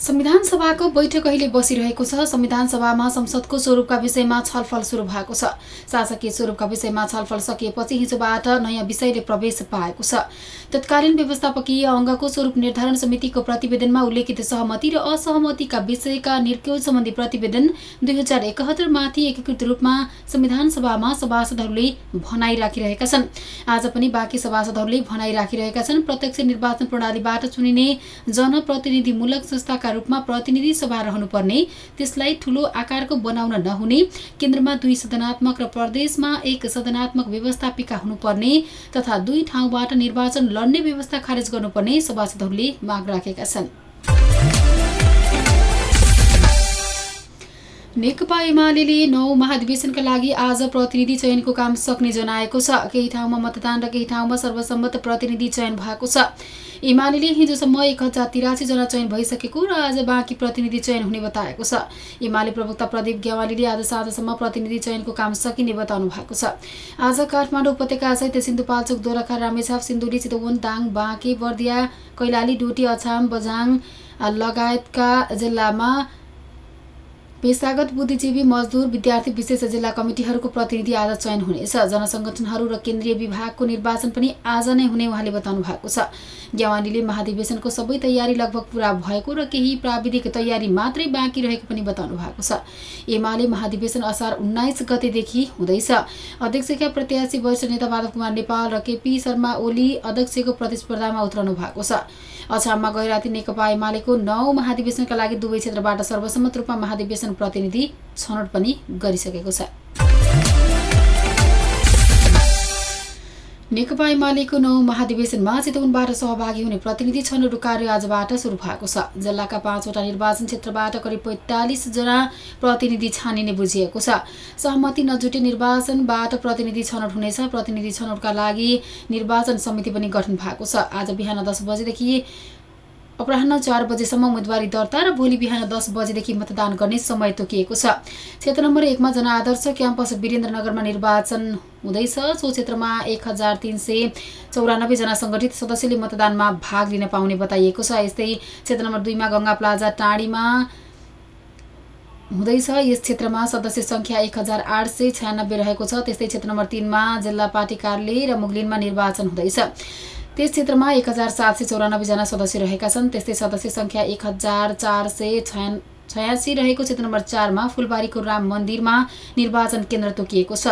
संविधान सभाको बैठक अहिले बसिरहेको छ। संविधान सभामा संसदको स्वरूपका विषयमा छलफल सुरु भएको छ। शासकीय स्वरूपका विषयमा छलफल सकिएपछि हिजोबाट नयाँ विषयले प्रवेश पाएको छ। तत्कालीन व्यवस्थापकीय अङ्गको स्वरूप निर्धारण समितिको प्रतिवेदनमा उल्लेखित सहमति र असहमतिका विषयका निर्क्यौल सम्बन्धी प्रतिवेदन दुई हजार एकहत्तरमाथि एकीकृत रूपमा संविधान सभामा सभासदहरूले भनाइ राखिरहेका छन्। आज पनि बाँकी सभासदहरूले भनाइ राखिरहेका छन्। प्रत्यक्ष निर्वाचन प्रणालीबाट चुनिने जनप्रतिनिधिमूलक संस्थाका रूपमा प्रतिनिधि सभा रहनुपर्ने त्यसलाई ठूलो आकारको बनाउन नहुने केन्द्रमा दुई सदनात्मक र प्रदेशमा एक सदनात्मक व्यवस्थापिका हुनुपर्ने तथा दुई ठाउँबाट निर्वाचन लड्ने व्यवस्था खारेज गर्नुपर्ने सभासदहरूले माग राखेका छन्। नेकपा एमाले नौ महाधिवेशनका लागि आज प्रतिनिधि चयनको काम सक्ने जनाएको छ। केही ठाउँमा मतदान र केही ठाउँमा सर्वसम्मत प्रतिनिधि चयन भएको छ। एमाले हिजोसम्म एक हजार तिरासीजना चयन भइसकेको र आज बाँकी प्रतिनिधि चयन हुने बताएको छ। एमाले प्रवक्ता प्रदीप ग्यावालीले आज साँझसम्म प्रतिनिधि चयनको काम सकिने बताउनु भएको छ। आज काठमाडौँ उपत्यकासहित सिन्धुपाल्चोक दोलखा रामेछाप सिन्धुली चितवन दाङ बाँके बर्दिया कैलाली डोटी अछाम बझाङ लगायतका जिल्लामा पेसागत बुद्धिजीवी मजदुर विद्यार्थी विशेष जिल्ला कमिटीहरूको प्रतिनिधि आज चयन हुनेछ। जनसङ्गठनहरू र केन्द्रीय विभागको निर्वाचन पनि आज नै हुने उहाँले बताउनु भएको छ। ग्यावानीले महाधिवेशनको सबै तयारी लगभग पूरा भएको र केही प्राविधिक तयारी मात्रै बाँकी रहेको पनि बताउनु भएको छ। एमाले महाधिवेशन असार उन्नाइस गतेदेखि हुँदैछ। अध्यक्षका प्रत्याशी वरिष्ठ नेता माधव कुमार नेपाल र केपी शर्मा ओली अध्यक्षको प्रतिस्पर्धामा उत्रनु भएको छ। अछाममा गैराती नेकपा एमालेको नौ महाधिवेशनका लागि दुवै क्षेत्रबाट सर्वसम्मत रूपमा महाधिवेशन प्रतिनिधि छनौट पनि गरिसकेको छ। नेकपा एमालेको नौ महाधिवेशनमा चितवनबाट सहभागी हुने प्रतिनिधि छनौट कार्य आजबाट सुरु भएको छ। जिल्लाका पाँचवटा निर्वाचन क्षेत्रबाट करिब पैँतालिसजना प्रतिनिधि छानिने बुझिएको छ। सहमति नजुटे निर्वाचनबाट प्रतिनिधि छनौट हुनेछ। प्रतिनिधि छनौटका लागि निर्वाचन समिति पनि गठन भएको छ। आज बिहान दस बजेदेखि अपराह चार बजेसम्म उम्मेदवारी दर्ता र भोलि बिहान दस बजेदेखि मतदान गर्ने समय तोकिएको छ। क्षेत्र नम्बर एकमा जनआदर्श क्याम्पस वीरेन्द्रनगरमा निर्वाचन हुँदैछ। सो क्षेत्रमा एक हजार तिन सय चौरानब्बेजना सङ्गठित सदस्यले मतदानमा भाग लिन पाउने बताइएको छ। यस्तै क्षेत्र नम्बर दुईमा गङ्गा प्लाजा टाँडीमा हुँदैछ। यस क्षेत्रमा सदस्य सङ्ख्या एक हजार आठ सय छयानब्बे रहेको छ। त्यस्तै क्षेत्र नम्बर तिनमा जिल्ला पार्टी कार्यालय र मुगलिनमा निर्वाचन हुँदैछ। त्यस क्षेत्रमा एक हजार सात सय चौरानब्बेजना सदस्य रहेका छन्। त्यस्तै सदस्य सङ्ख्या एक हजार चार सय छया छयासी रहेको क्षेत्र नम्बर चारमा फुलबारीको राम मन्दिरमा निर्वाचन केन्द्र तोकिएको छ।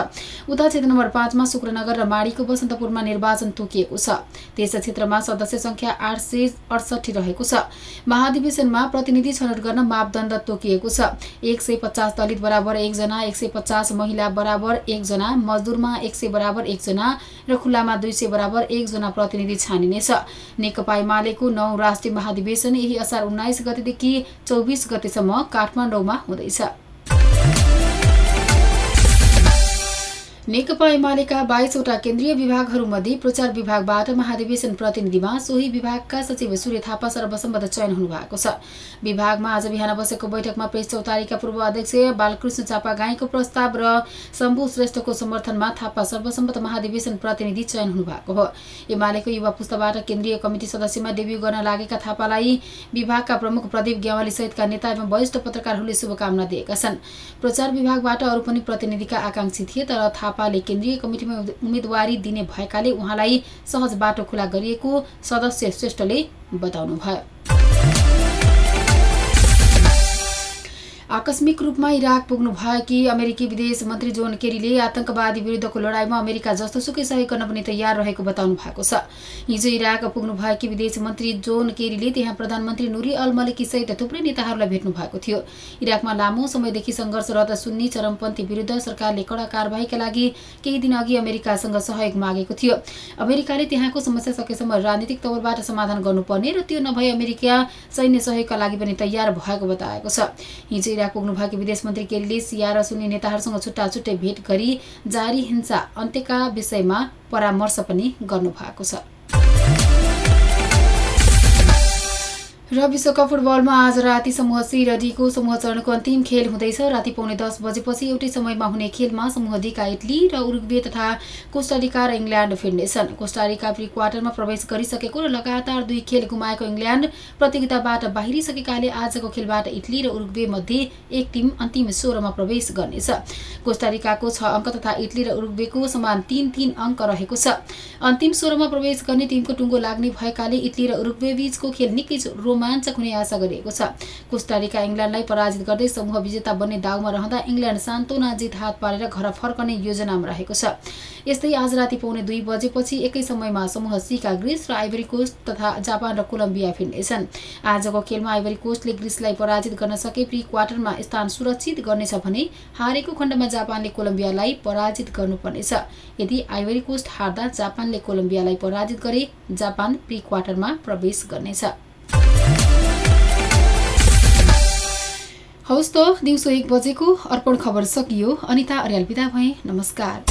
उता क्षेत्र नम्बर पाँचमा शुक्रनगर र माडीको बसन्तपुरमा निर्वाचन तोकिएको छ। त्यस क्षेत्रमा सदस्य सङ्ख्या आठ रहेको छ। महाधिवेशनमा प्रतिनिधि छनौट गर्न मापदण्ड तोकिएको छ। एक सय पचास दलित बराबर एकजना एक सय महिला बराबर एकजना मजदुरमा एक सय बराबर एकजना र खुल्लामा दुई सय बराबर एकजना प्रतिनिधि छानिनेछ। नेकपा एमालेको नौ राष्ट्रिय महाधिवेशन यही असार उन्नाइस गतेदेखि चौबिस गतेसम्म काठमाडौँमा हुँदैछ। नेकपा एमालेका बाइसवटा केन्द्रीय विभागहरूमध्ये प्रचार विभागबाट महाधिवेशन प्रतिनिधिमा सोही विभागका सचिव सूर्य थापा सर्वसम्मत चयन हुनुभएको छ। विभागमा आज बिहान बसेको बैठकमा प्रेस चौतारीका पूर्व अध्यक्ष बालकृष्ण चापागाईको प्रस्ताव र शम्भु श्रेष्ठको समर्थनमा थापा सर्वसम्मत महाधिवेशन प्रतिनिधि चयन हुनुभएको हो। एमालेको युवा पुस्ताबाट केन्द्रीय कमिटी सदस्यमा डेब्यू गर्न लागेका थापालाई विभागका प्रमुख प्रदीप ग्यावाली सहितका नेता एवं वरिष्ठ पत्रकारहरूले शुभकामना दिएका छन्। प्रचार विभागबाट अरू पनि प्रतिनिधिका आकांक्षी थिए तर थापा थापाले केन्द्रीय कमिटीमा उम्मेदवारी दिने भएकाले उहाँलाई सहज बाटो खुला गरिएको सदस्य श्रेष्ठले बताउनुभयो। आकस्मिक रूपमा इराक पुग्नु भएकी अमेरिकी विदेश मन्त्री जोन केरीले आतंकवादी विरुद्धको लडाईँमा अमेरिका जस्तोसुकै सहयोग गर्न पनि तयार रहेको बताउनु भएको छ। हिजो इराक पुग्नु भएकी विदेश मन्त्री जोन केरीले त्यहाँ प्रधानमन्त्री नुरी अल मलिकी सहित थुप्रै नेताहरूलाई भेट्नु भएको थियो। इराकमा लामो समयदेखि सङ्घर्षरत सुन्नी चरमपन्थी विरुद्ध सरकारले कडा कारवाहीका लागि केही दिन अघि अमेरिकासँग सहयोग मागेको थियो। अमेरिकाले त्यहाँको समस्या सकेसम्म राजनीतिक तौरबाट समाधान गर्नुपर्ने र त्यो नभए अमेरिका सैन्य सहयोगका लागि पनि तयार भएको बताएको छ। हिजो इराक पुग्नुभएकी विदेश मन्त्री केरीले सिया र सुन्नी नेताहरूसँग छुट्टा छुट्टै भेट गरी जारी हिंसा अन्त्यका विषयमा परामर्श पनि गर्नुभएको छ। र विश्वकप फुटबलमा आज राति समूह सी र डीको समूह चरणको अन्तिम खेल हुँदैछ। राति पाउने दस बजेपछि एउटै समयमा हुने खेलमा समूह डीका इटली र उरुग्वे तथा कोस्टारिका र इङ्ल्यान्ड फिर्नेछन्। कोस्टारिका प्री क्वार्टरमा प्रवेश गरिसकेको र लगातार दुई खेल गुमाएको इङ्ल्यान्ड प्रतियोगिताबाट बाहिरिसकेकाले आजको खेलबाट इटली र उरुग्वे मध्ये एक टिम अन्तिम सोह्रमा प्रवेश गर्नेछ। कोस्टारिकाको छ अङ्क तथा इटली र उरुग्वेको समान तीन तीन अङ्क रहेको छ। अन्तिम सोह्रमा प्रवेश गर्ने टिमको टुङ्गो लाग्ने भएकाले इटली र उरुग्वे बीचको खेल निकै रोमाञ्चक हुने आशा गरिएको छ। कोस्टारिका इङ्ल्यान्डलाई पराजित गर्दै समूह विजेता बन्ने दाउमा रहँदा इङ्ल्यान्ड सान्तोना जित हात पारेर घर फर्कने योजनामा रहेको छ। यस्तै आज राति पाउने दुई बजेपछि एकै समयमा समूह सीका ग्रिस र आइभरी कोस्ट तथा जापान र कोलम्बिया फिर्नेछन्। आजको खेलमा आइभरी कोस्टले ग्रिसलाई पराजित गर्न सके प्री क्वार्टरमा स्थान सुरक्षित गर्नेछ भने हारेको खण्डमा जापानले कोलम्बियालाई पराजित गर्नुपर्नेछ। यदि आइभरी कोस्ट हार्दा जापानले कोलम्बियालाई पराजित गरे जापान प्री क्वार्टरमा प्रवेश गर्नेछ। हवस् त दिउँसो एक बजेको अर्पण खबर सकियो। अनिता अर्याल बिदा भए नमस्कार।